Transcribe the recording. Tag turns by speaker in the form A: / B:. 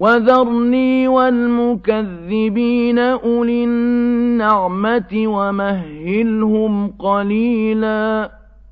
A: وَذَرْنِي وَالْمُكَذِّبِينَ أُولِي النَّعْمَةِ وَمَهِّلْهُمْ قَلِيلًا